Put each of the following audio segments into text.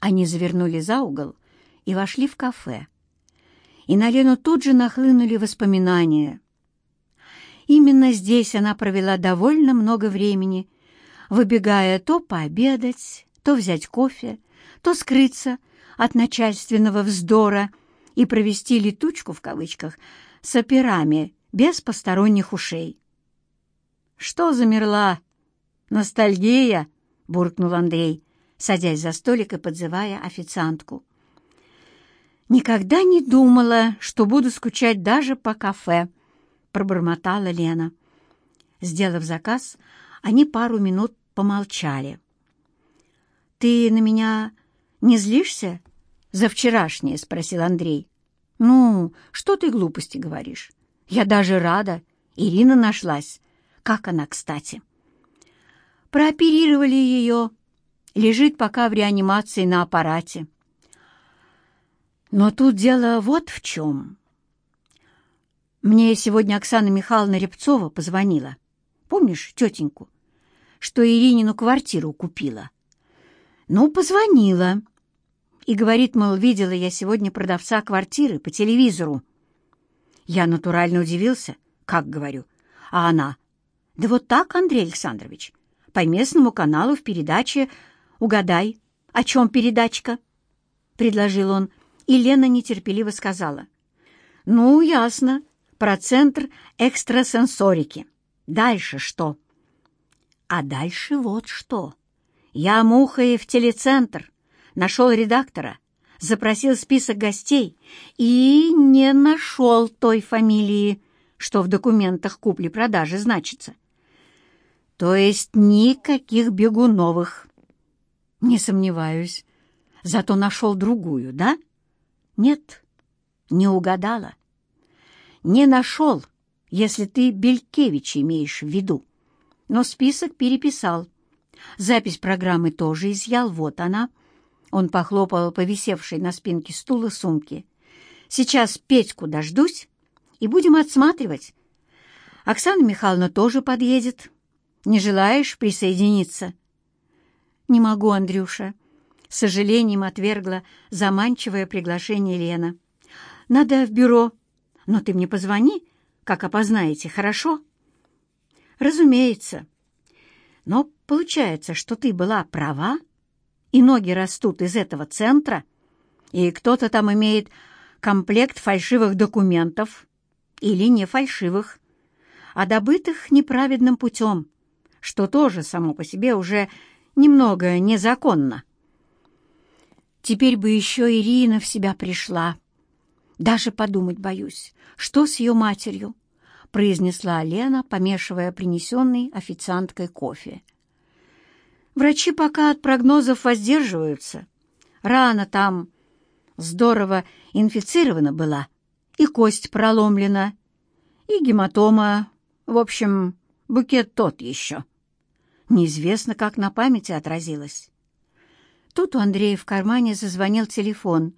Они завернули за угол и вошли в кафе. И на Лену тут же нахлынули воспоминания. Именно здесь она провела довольно много времени, выбегая то пообедать, то взять кофе, то скрыться от начальственного вздора и провести «летучку» в кавычках с операми без посторонних ушей. «Что замерла? Ностальгия?» — буркнул Андрей, садясь за столик и подзывая официантку. «Никогда не думала, что буду скучать даже по кафе», — пробормотала Лена. Сделав заказ, они пару минут помолчали. «Ты на меня не злишься за вчерашнее?» — спросил Андрей. «Ну, что ты глупости говоришь? Я даже рада. Ирина нашлась. Как она, кстати?» «Прооперировали ее лежит пока в реанимации на аппарате. Но тут дело вот в чем. Мне сегодня Оксана Михайловна Репцова позвонила. Помнишь, тетеньку? Что Иринину квартиру купила. Ну, позвонила. И говорит, мол, видела я сегодня продавца квартиры по телевизору. Я натурально удивился. Как, говорю? А она? Да вот так, Андрей Александрович. По местному каналу в передаче Угадай, о чем передачка?» — предложил он, и Лена нетерпеливо сказала. «Ну, ясно, про центр экстрасенсорики. Дальше что?» «А дальше вот что. Я, мухой в телецентр, нашел редактора, запросил список гостей и не нашел той фамилии, что в документах купли-продажи значится. То есть никаких Бегуновых. Не сомневаюсь. Зато нашел другую, да? Нет, не угадала. Не нашел, если ты Белькевич имеешь в виду. Но список переписал. Запись программы тоже изъял, вот она. Он похлопал повисевшей на спинке стула сумки. Сейчас Петьку дождусь и будем отсматривать. Оксана Михайловна тоже подъедет. Не желаешь присоединиться?» «Не могу, Андрюша», — с сожалением отвергла заманчивое приглашение Лена. «Надо в бюро. Но ты мне позвони, как опознаете, хорошо?» «Разумеется. Но получается, что ты была права, и ноги растут из этого центра, и кто-то там имеет комплект фальшивых документов или не фальшивых, а добытых неправедным путем, что тоже само по себе уже немного незаконно. Теперь бы еще Ирина в себя пришла. Даже подумать боюсь, что с ее матерью, — произнесла Лена, помешивая принесенный официанткой кофе. Врачи пока от прогнозов воздерживаются. Рана там здорово инфицирована была, и кость проломлена, и гематома, в общем, букет тот еще. Неизвестно, как на памяти отразилось. Тут у Андрея в кармане зазвонил телефон,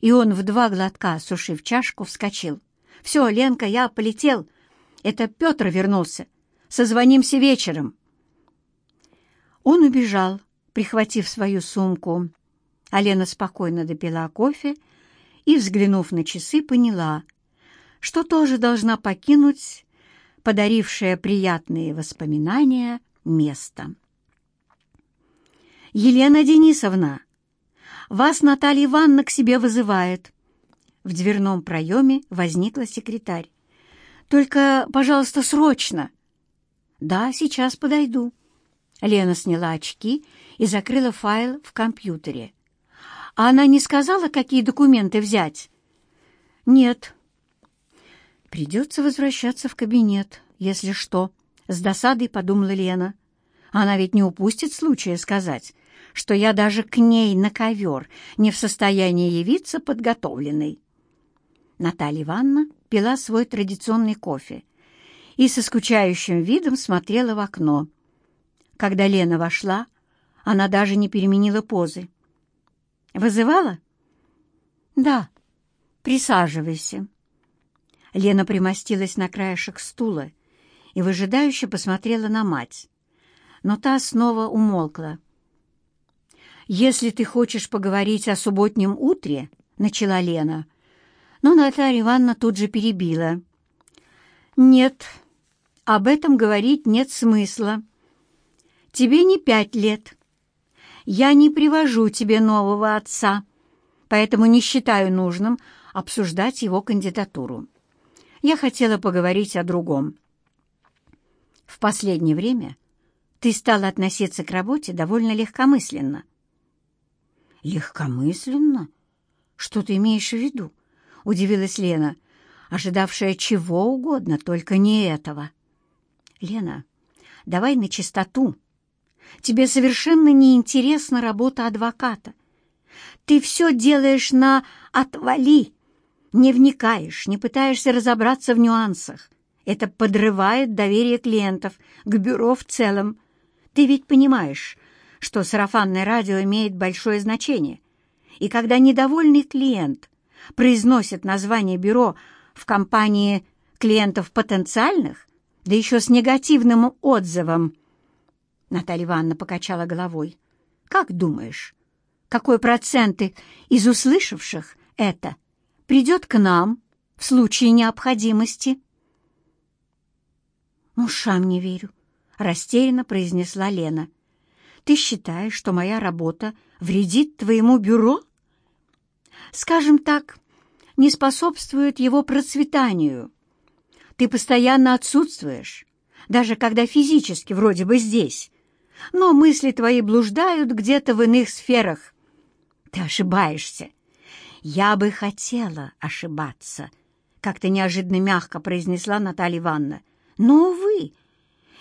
и он в два глотка, сушив чашку, вскочил. «Все, Ленка, я полетел. Это Петр вернулся. Созвонимся вечером». Он убежал, прихватив свою сумку. Алена спокойно допила кофе и, взглянув на часы, поняла, что тоже должна покинуть подарившая приятные воспоминания – место. «Елена Денисовна, вас Наталья Ивановна к себе вызывает». В дверном проеме возникла секретарь. «Только, пожалуйста, срочно!» «Да, сейчас подойду». Лена сняла очки и закрыла файл в компьютере. «А она не сказала, какие документы взять?» «Нет». «Придется возвращаться в кабинет, если что», — с досадой подумала Лена. Она ведь не упустит случая сказать, что я даже к ней на ковер не в состоянии явиться подготовленной. Наталья Ивановна пила свой традиционный кофе и со скучающим видом смотрела в окно. Когда Лена вошла, она даже не переменила позы. «Вызывала?» «Да. Присаживайся». Лена примостилась на краешек стула и выжидающе посмотрела на мать но та снова умолкла. «Если ты хочешь поговорить о субботнем утре», — начала Лена. Но Наталья Ивановна тут же перебила. «Нет, об этом говорить нет смысла. Тебе не пять лет. Я не привожу тебе нового отца, поэтому не считаю нужным обсуждать его кандидатуру. Я хотела поговорить о другом. В последнее время ты стала относиться к работе довольно легкомысленно». «Легкомысленно? Что ты имеешь в виду?» — удивилась Лена, ожидавшая чего угодно, только не этого. «Лена, давай на чистоту. Тебе совершенно неинтересна работа адвоката. Ты все делаешь на «отвали», не вникаешь, не пытаешься разобраться в нюансах. Это подрывает доверие клиентов к бюро в целом. Ты ведь понимаешь, что сарафанное радио имеет большое значение. И когда недовольный клиент произносит название бюро в компании клиентов потенциальных, да еще с негативным отзывом, Наталья Ивановна покачала головой. «Как думаешь, какой процент из услышавших это придет к нам в случае необходимости?» «Ушам не верю. — растерянно произнесла Лена. «Ты считаешь, что моя работа вредит твоему бюро?» «Скажем так, не способствует его процветанию. Ты постоянно отсутствуешь, даже когда физически вроде бы здесь, но мысли твои блуждают где-то в иных сферах. Ты ошибаешься. Я бы хотела ошибаться», — как-то неожиданно мягко произнесла Наталья Ивановна. «Но, увы,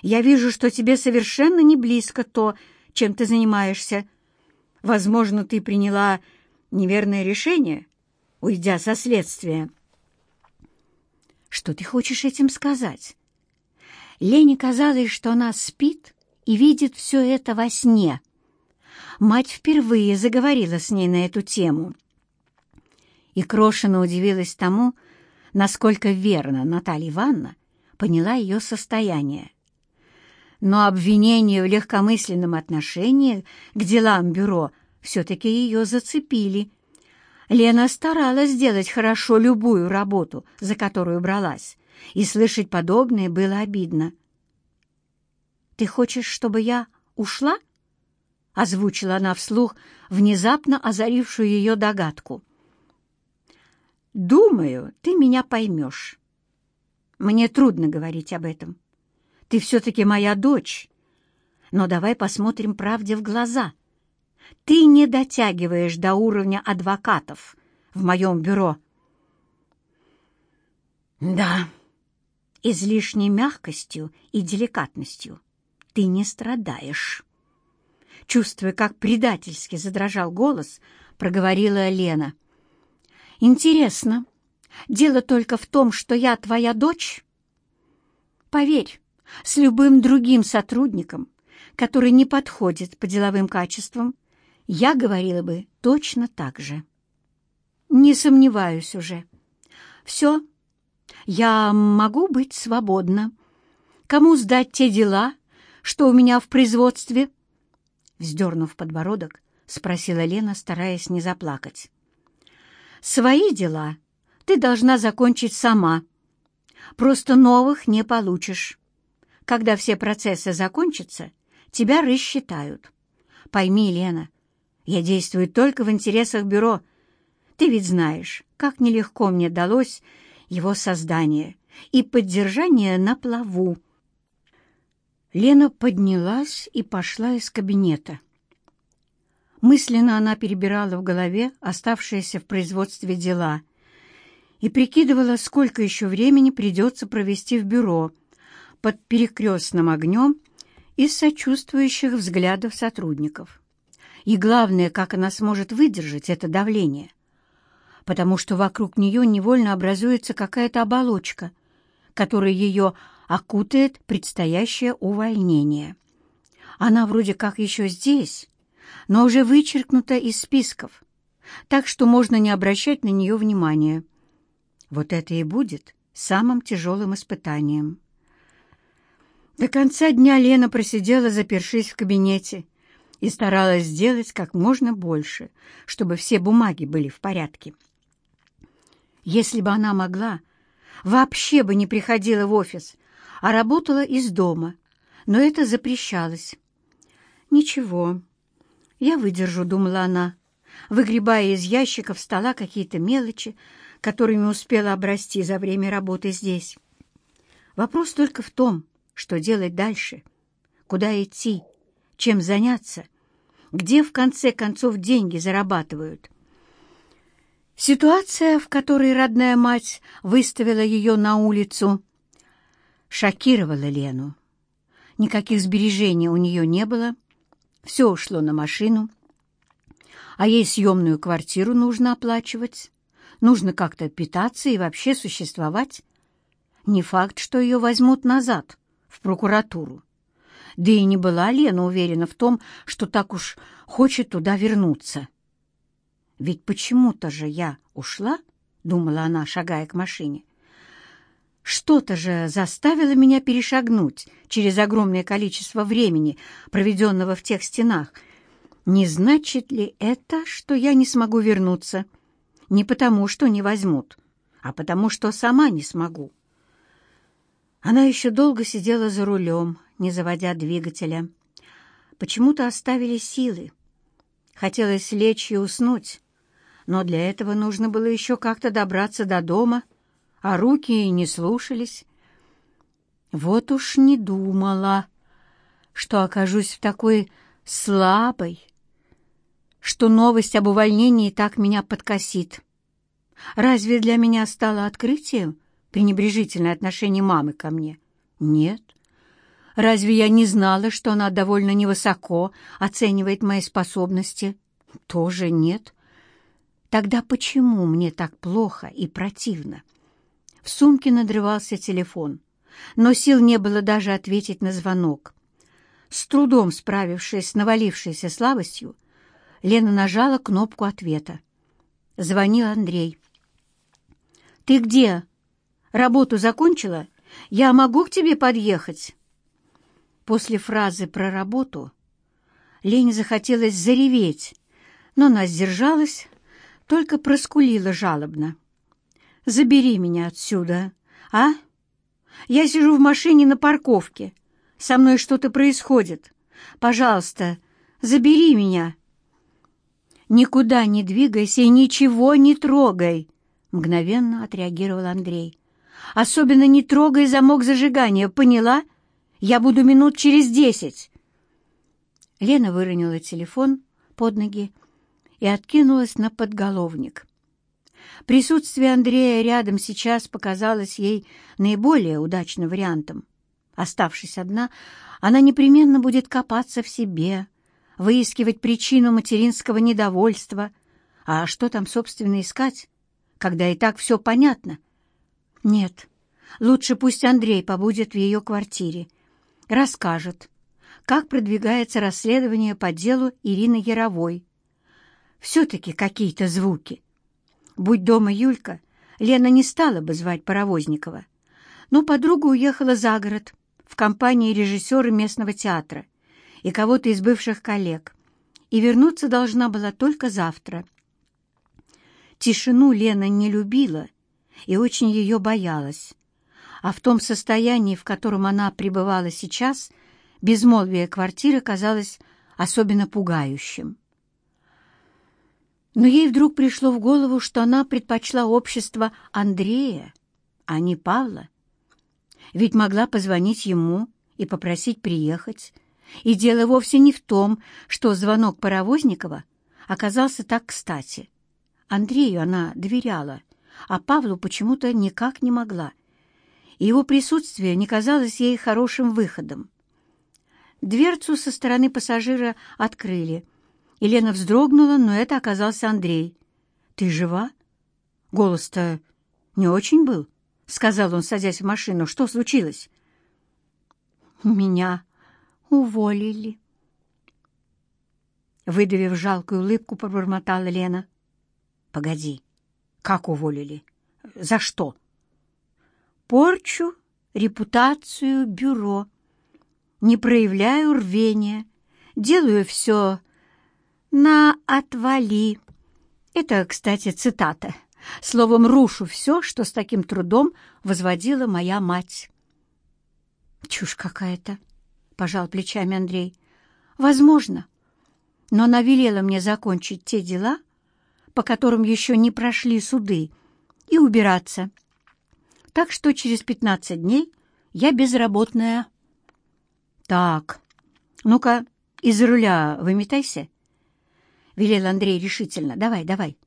я вижу, что тебе совершенно не близко то, чем ты занимаешься. Возможно, ты приняла неверное решение, уйдя со следствия. Что ты хочешь этим сказать? Лене казалось, что она спит и видит все это во сне. Мать впервые заговорила с ней на эту тему. И Крошина удивилась тому, насколько верно Наталья Ивановна поняла ее состояние но обвинения в легкомысленном отношении к делам бюро все-таки ее зацепили. Лена старалась сделать хорошо любую работу, за которую бралась, и слышать подобное было обидно. «Ты хочешь, чтобы я ушла?» — озвучила она вслух, внезапно озарившую ее догадку. «Думаю, ты меня поймешь. Мне трудно говорить об этом. Ты все-таки моя дочь. Но давай посмотрим правде в глаза. Ты не дотягиваешь до уровня адвокатов в моем бюро». «Да», излишней мягкостью и деликатностью. Ты не страдаешь. Чувствуя, как предательски задрожал голос, проговорила Лена. «Интересно, дело только в том, что я твоя дочь? Поверь, с любым другим сотрудником, который не подходит по деловым качествам, я говорила бы точно так же. Не сомневаюсь уже. Все, я могу быть свободна. Кому сдать те дела, что у меня в производстве? Вздернув подбородок, спросила Лена, стараясь не заплакать. «Свои дела ты должна закончить сама. Просто новых не получишь. Когда все процессы закончатся, тебя рассчитают. Пойми, Лена, я действую только в интересах бюро. Ты ведь знаешь, как нелегко мне далось его создание и поддержание на плаву. Лена поднялась и пошла из кабинета. Мысленно она перебирала в голове оставшиеся в производстве дела и прикидывала, сколько еще времени придется провести в бюро — под перекрестным огнем из сочувствующих взглядов сотрудников. И главное, как она сможет выдержать это давление, потому что вокруг нее невольно образуется какая-то оболочка, которая ее окутает предстоящее увольнение. Она вроде как еще здесь, но уже вычеркнута из списков, так что можно не обращать на нее внимания. Вот это и будет самым тяжелым испытанием. До конца дня Лена просидела, запершись в кабинете, и старалась сделать как можно больше, чтобы все бумаги были в порядке. Если бы она могла, вообще бы не приходила в офис, а работала из дома, но это запрещалось. «Ничего, я выдержу», — думала она, выгребая из ящиков стола какие-то мелочи, которыми успела обрасти за время работы здесь. Вопрос только в том, что делать дальше, куда идти, чем заняться, где в конце концов деньги зарабатывают. Ситуация, в которой родная мать выставила ее на улицу, шокировала Лену. Никаких сбережений у нее не было, все ушло на машину, а ей съемную квартиру нужно оплачивать, нужно как-то питаться и вообще существовать. Не факт, что ее возьмут назад в прокуратуру. Да и не была Лена уверена в том, что так уж хочет туда вернуться. «Ведь почему-то же я ушла», — думала она, шагая к машине. «Что-то же заставило меня перешагнуть через огромное количество времени, проведенного в тех стенах. Не значит ли это, что я не смогу вернуться? Не потому, что не возьмут, а потому, что сама не смогу». Она еще долго сидела за рулем, не заводя двигателя. Почему-то оставили силы. Хотелось лечь и уснуть, но для этого нужно было еще как-то добраться до дома, а руки ей не слушались. Вот уж не думала, что окажусь в такой слабой, что новость об увольнении так меня подкосит. Разве для меня стало открытием, пренебрежительное отношение мамы ко мне. Нет. Разве я не знала, что она довольно невысоко оценивает мои способности? Тоже нет. Тогда почему мне так плохо и противно? В сумке надрывался телефон, но сил не было даже ответить на звонок. С трудом справившись с навалившейся слабостью, Лена нажала кнопку ответа. Звонил Андрей. «Ты где?» Работу закончила? Я могу к тебе подъехать?» После фразы про работу Лене захотелось зареветь, но она сдержалась, только проскулила жалобно. «Забери меня отсюда, а? Я сижу в машине на парковке. Со мной что-то происходит. Пожалуйста, забери меня!» «Никуда не двигайся и ничего не трогай!» — мгновенно отреагировал Андрей. Особенно не трогай замок зажигания, поняла? Я буду минут через десять». Лена выронила телефон под ноги и откинулась на подголовник. Присутствие Андрея рядом сейчас показалось ей наиболее удачным вариантом. Оставшись одна, она непременно будет копаться в себе, выискивать причину материнского недовольства. А что там, собственно, искать, когда и так все понятно? Нет, лучше пусть Андрей побудет в ее квартире. Расскажет, как продвигается расследование по делу Ирины Яровой. Все-таки какие-то звуки. Будь дома Юлька, Лена не стала бы звать Паровозникова. Но подруга уехала за город в компании режиссера местного театра и кого-то из бывших коллег, и вернуться должна была только завтра. Тишину Лена не любила и очень ее боялась. А в том состоянии, в котором она пребывала сейчас, безмолвие квартиры казалось особенно пугающим. Но ей вдруг пришло в голову, что она предпочла общество Андрея, а не Павла. Ведь могла позвонить ему и попросить приехать. И дело вовсе не в том, что звонок Паровозникова оказался так кстати. Андрею она доверяла а Павлу почему-то никак не могла. И его присутствие не казалось ей хорошим выходом. Дверцу со стороны пассажира открыли. Елена вздрогнула, но это оказался Андрей. «Ты жива?» «Голос-то не очень был», — сказал он, садясь в машину. «Что случилось?» «Меня уволили». Выдавив жалкую улыбку, пробормотала Лена. «Погоди, как уволили? За что? Порчу репутацию бюро. Не проявляю рвения. Делаю все на отвали. Это, кстати, цитата. Словом, рушу все, что с таким трудом возводила моя мать. «Чушь какая-то», — пожал плечами Андрей. «Возможно. Но она велела мне закончить те дела, — по которым еще не прошли суды, и убираться. Так что через 15 дней я безработная. Так, ну-ка, из руля выметайся. Велел Андрей решительно. Давай, давай.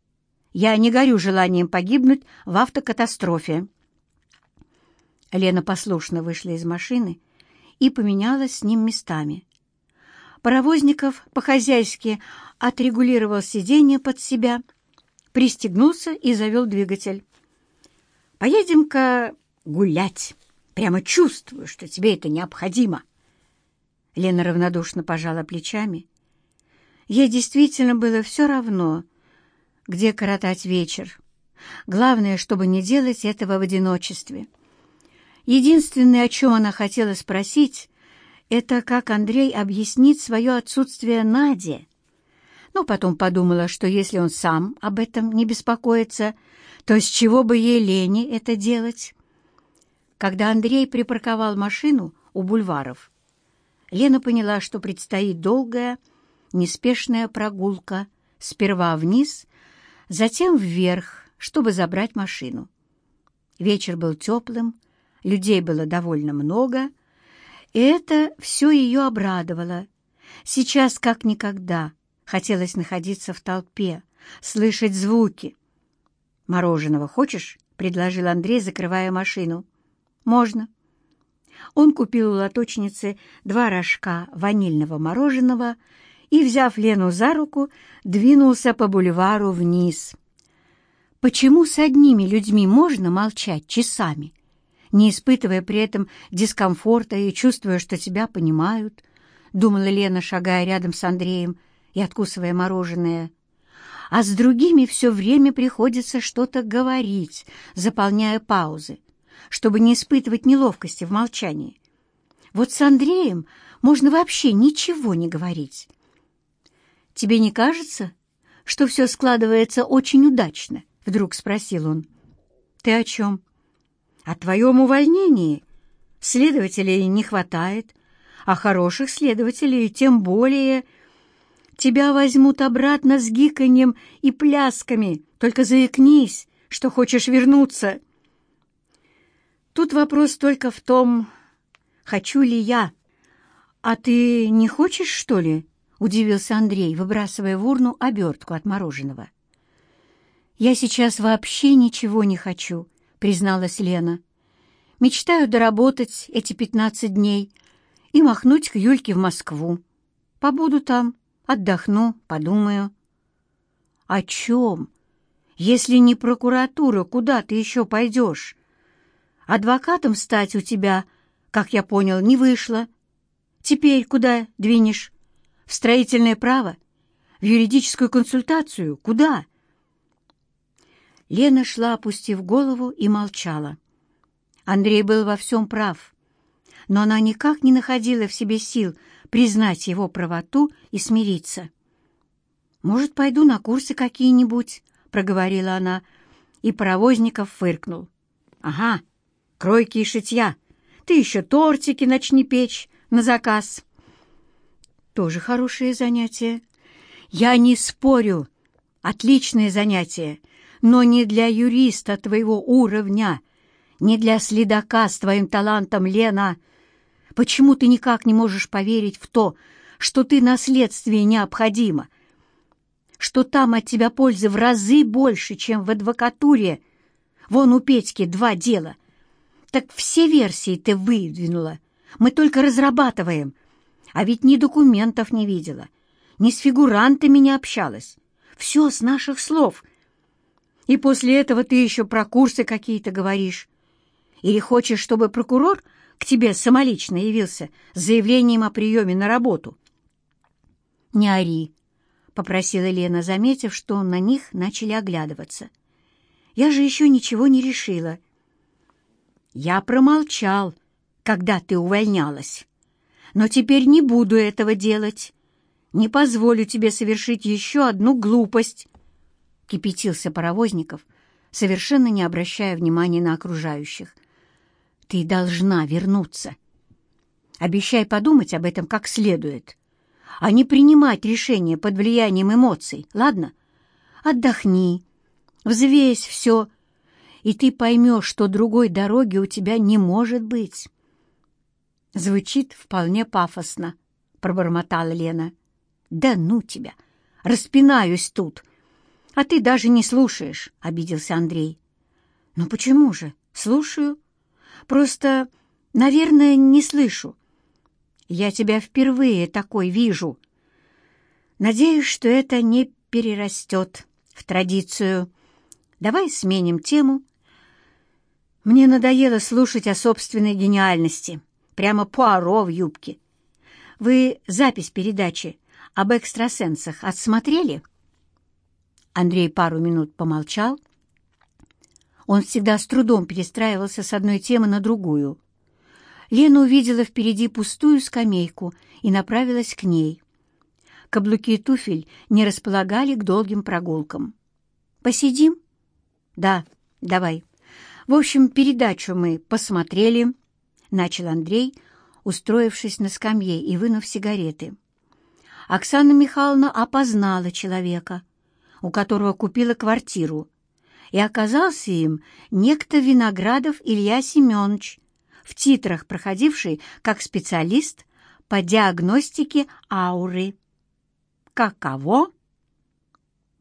Я не горю желанием погибнуть в автокатастрофе. Лена послушно вышла из машины и поменялась с ним местами. Паровозников по-хозяйски отрегулировал сиденье под себя — пристегнулся и завел двигатель. «Поедем-ка гулять. Прямо чувствую, что тебе это необходимо». Лена равнодушно пожала плечами. Ей действительно было все равно, где коротать вечер. Главное, чтобы не делать этого в одиночестве. Единственное, о чем она хотела спросить, это как Андрей объяснит свое отсутствие Наде — но потом подумала, что если он сам об этом не беспокоится, то с чего бы ей лени это делать? Когда Андрей припарковал машину у бульваров, Лена поняла, что предстоит долгая, неспешная прогулка сперва вниз, затем вверх, чтобы забрать машину. Вечер был теплым, людей было довольно много, и это все ее обрадовало. Сейчас как никогда хотелось находиться в толпе, слышать звуки. «Мороженого хочешь?» — предложил Андрей, закрывая машину. «Можно». Он купил у лоточницы два рожка ванильного мороженого и, взяв Лену за руку, двинулся по бульвару вниз. Почему с одними людьми можно молчать часами, не испытывая при этом дискомфорта и чувствуя, что тебя понимают? Думала Лена, шагая рядом с Андреем и откусывая мороженое, а с другими все время приходится что-то говорить, заполняя паузы, чтобы не испытывать неловкости в молчании. Вот с Андреем можно вообще ничего не говорить. «Тебе не кажется, что все складывается очень удачно?» — вдруг спросил он. «Ты о чем?» «О твоем увольнении. Следователей не хватает, а хороших следователей тем более...» тебя возьмут обратно с гиканьем и плясками. Только заикнись, что хочешь вернуться. Тут вопрос только в том, хочу ли я. А ты не хочешь, что ли? Удивился Андрей, выбрасывая в урну обертку от мороженого. «Я сейчас вообще ничего не хочу», — призналась Лена. «Мечтаю доработать эти пятнадцать дней и махнуть к Юльке в Москву. Побуду там, отдохну, подумаю. О чем? Если не прокуратура, куда ты еще пойдешь? Адвокатом стать у тебя, как я понял, не вышло. Теперь куда двинешь? В строительное право? В юридическую консультацию? Куда? Лена шла, опустив голову, и молчала. Андрей был во всем прав, но она никак не находила в себе сил признать его правоту и смириться. «Может, пойду на курсы какие-нибудь?» — проговорила она, и Паровозников фыркнул. «Ага, кройки и шитья. Ты еще тортики начни печь на заказ». «Тоже хорошее занятие». «Я не спорю. Отличное занятие, но не для юриста твоего уровня, не для следака с твоим талантом, Лена», Почему ты никак не можешь поверить в то, что ты наследствие необходимо, что там от тебя пользы в разы больше, чем в адвокатуре? Вон у Петьки два дела. Так все версии ты выдвинула. Мы только разрабатываем. А ведь ни документов не видела, ни с фигурантами не общалась. Все с наших слов. И после этого ты еще про курсы какие-то говоришь. Или хочешь, чтобы прокурор к тебе самолично явился с заявлением о приеме на работу». «Не ори», — попросила Лена, заметив, что на них начали оглядываться. «Я же еще ничего не решила». «Я промолчал, когда ты увольнялась. Но теперь не буду этого делать. Не позволю тебе совершить еще одну глупость», — кипятился Паровозников, совершенно не обращая внимания на окружающих. Ты должна вернуться. Обещай подумать об этом как следует, а не принимать решение под влиянием эмоций, ладно? Отдохни, взвесь все, и ты поймешь, что другой дороги у тебя не может быть. Звучит вполне пафосно, — пробормотала Лена. Да ну тебя! Распинаюсь тут! А ты даже не слушаешь, — обиделся Андрей. Ну почему же? Слушаю. Просто, наверное, не слышу. Я тебя впервые такой вижу. Надеюсь, что это не перерастет в традицию. Давай сменим тему. Мне надоело слушать о собственной гениальности. Прямо Пуаро в юбке. Вы запись передачи об экстрасенсах отсмотрели?» Андрей пару минут помолчал, он всегда с трудом перестраивался с одной темы на другую. Лена увидела впереди пустую скамейку и направилась к ней. Каблуки и туфель не располагали к долгим прогулкам. «Посидим?» «Да, давай. В общем, передачу мы посмотрели», — начал Андрей, устроившись на скамье и вынув сигареты. Оксана Михайловна опознала человека, у которого купила квартиру — и оказался им некто Виноградов Илья Семенович, в титрах проходивший как специалист по диагностике ауры. Каково?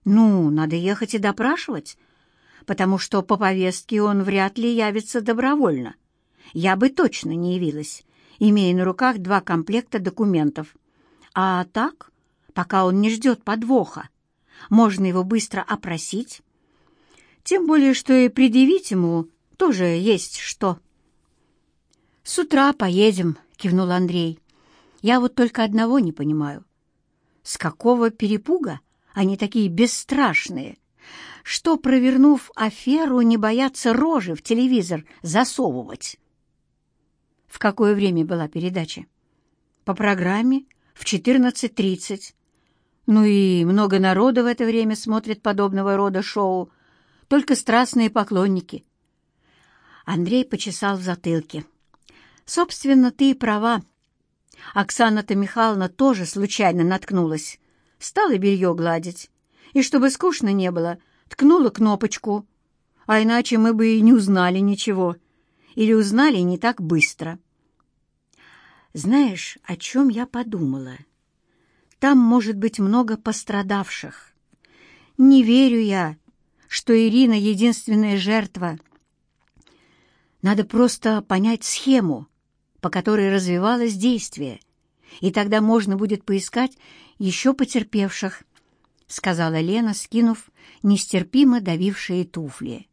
Ну, надо ехать и допрашивать, потому что по повестке он вряд ли явится добровольно. Я бы точно не явилась, имея на руках два комплекта документов. А так, пока он не ждет подвоха, можно его быстро опросить, тем более что и предъявить ему тоже есть что. «С утра поедем», — кивнул Андрей. «Я вот только одного не понимаю. С какого перепуга они такие бесстрашные, что, провернув аферу, не боятся рожи в телевизор засовывать?» «В какое время была передача?» «По программе в 14.30». Ну и много народа в это время смотрит подобного рода шоу только страстные поклонники. Андрей почесал в затылке. «Собственно, ты и права. Оксана-то Михайловна тоже случайно наткнулась. Стала белье гладить. И чтобы скучно не было, ткнула кнопочку. А иначе мы бы и не узнали ничего. Или узнали не так быстро». «Знаешь, о чем я подумала? Там может быть много пострадавших. Не верю я, что Ирина — единственная жертва. Надо просто понять схему, по которой развивалось действие, и тогда можно будет поискать еще потерпевших, — сказала Лена, скинув нестерпимо давившие туфли.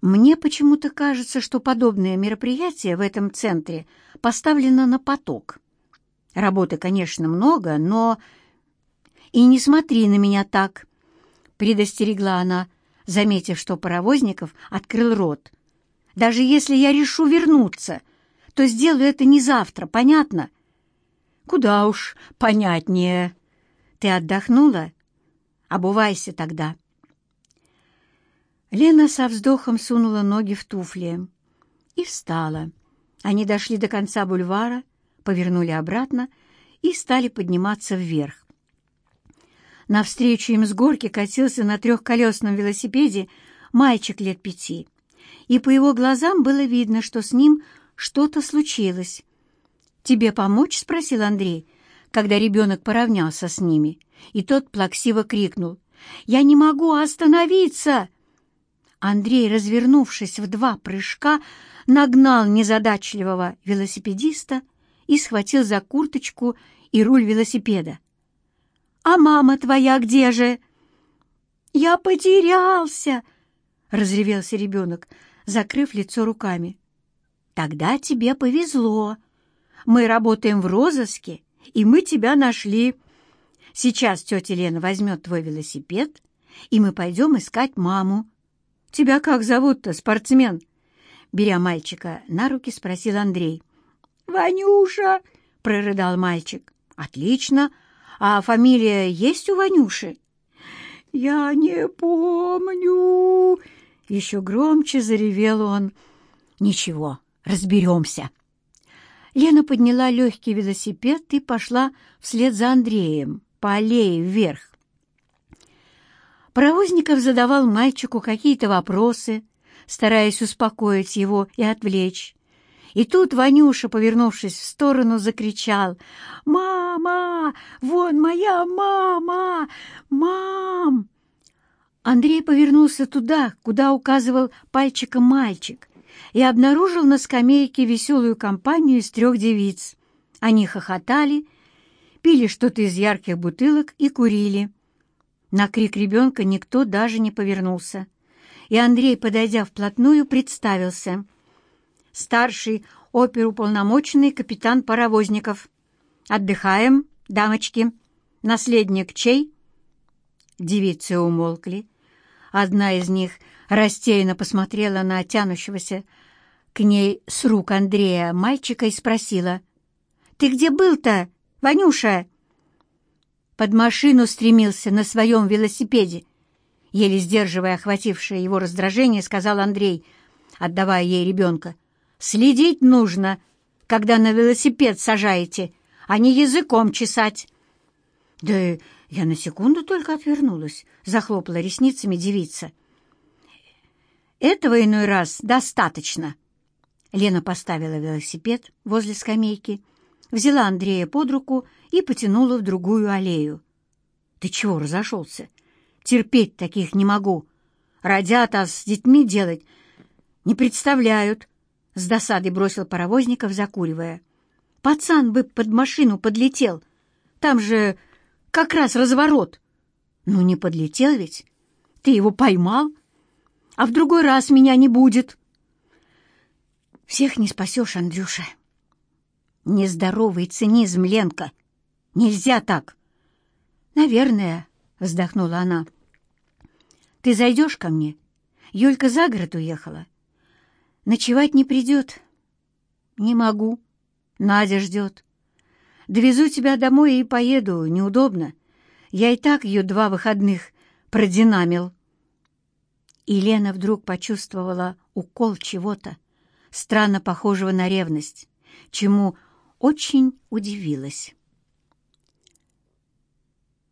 «Мне почему-то кажется, что подобное мероприятие в этом центре поставлено на поток. Работы, конечно, много, но...» «И не смотри на меня так!» — предостерегла она, — заметив, что Паровозников открыл рот. «Даже если я решу вернуться, то сделаю это не завтра, понятно?» «Куда уж понятнее. Ты отдохнула? Обувайся тогда». Лена со вздохом сунула ноги в туфли и встала. Они дошли до конца бульвара, повернули обратно и стали подниматься вверх. Навстречу им с горки катился на трехколесном велосипеде мальчик лет пяти, и по его глазам было видно, что с ним что-то случилось. «Тебе помочь?» — спросил Андрей, когда ребенок поравнялся с ними, и тот плаксиво крикнул. «Я не могу остановиться!» Андрей, развернувшись в два прыжка, нагнал незадачливого велосипедиста и схватил за курточку и руль велосипеда. «А мама твоя где же?» «Я потерялся!» — разревелся ребенок, закрыв лицо руками. «Тогда тебе повезло. Мы работаем в розыске, и мы тебя нашли. Сейчас тетя Лена возьмет твой велосипед, и мы пойдем искать маму. Тебя как зовут-то, спортсмен?» Беря мальчика на руки, спросил Андрей. «Ванюша!» — прорыдал мальчик. «Отлично!» А фамилия есть у Ванюши?» «Я не помню!» Еще громче заревел он. «Ничего, разберемся!» Лена подняла легкий велосипед и пошла вслед за Андреем по аллее вверх. Провозников задавал мальчику какие-то вопросы, стараясь успокоить его и отвлечь. И тут Ванюша, повернувшись в сторону, закричал «Мама! Вон моя мама! Мам!» Андрей повернулся туда, куда указывал пальчиком мальчик, и обнаружил на скамейке веселую компанию из трех девиц. Они хохотали, пили что-то из ярких бутылок и курили. На крик ребенка никто даже не повернулся, и Андрей, подойдя вплотную, представился — старший оперуполномоченный капитан Паровозников. «Отдыхаем, дамочки. Наследник чей?» Девицы умолкли. Одна из них растерянно посмотрела на тянущегося к ней с рук Андрея мальчика и спросила. «Ты где был-то, Ванюша?» Под машину стремился на своем велосипеде. Еле сдерживая охватившее его раздражение, сказал Андрей, отдавая ей ребенка. Следить нужно, когда на велосипед сажаете, а не языком чесать». «Да я на секунду только отвернулась», — захлопала ресницами девица. «Этого иной раз достаточно». Лена поставила велосипед возле скамейки, взяла Андрея под руку и потянула в другую аллею. «Ты чего разошелся? Терпеть таких не могу. Родят, а с детьми делать не представляют, с досадой бросил паровозников, закуривая. «Пацан бы под машину подлетел. Там же как раз разворот». «Ну, не подлетел ведь. Ты его поймал. А в другой раз меня не будет». «Всех не спасешь, Андрюша». «Нездоровый цинизм, Ленка. Нельзя так». «Наверное», — вздохнула она. «Ты зайдешь ко мне? Юлька за город уехала. Ночевать не придет. Не могу. Надя ждет. Довезу тебя домой и поеду. Неудобно. Я и так ее два выходных продинамил. Елена вдруг почувствовала укол чего-то, странно похожего на ревность, чему очень удивилась.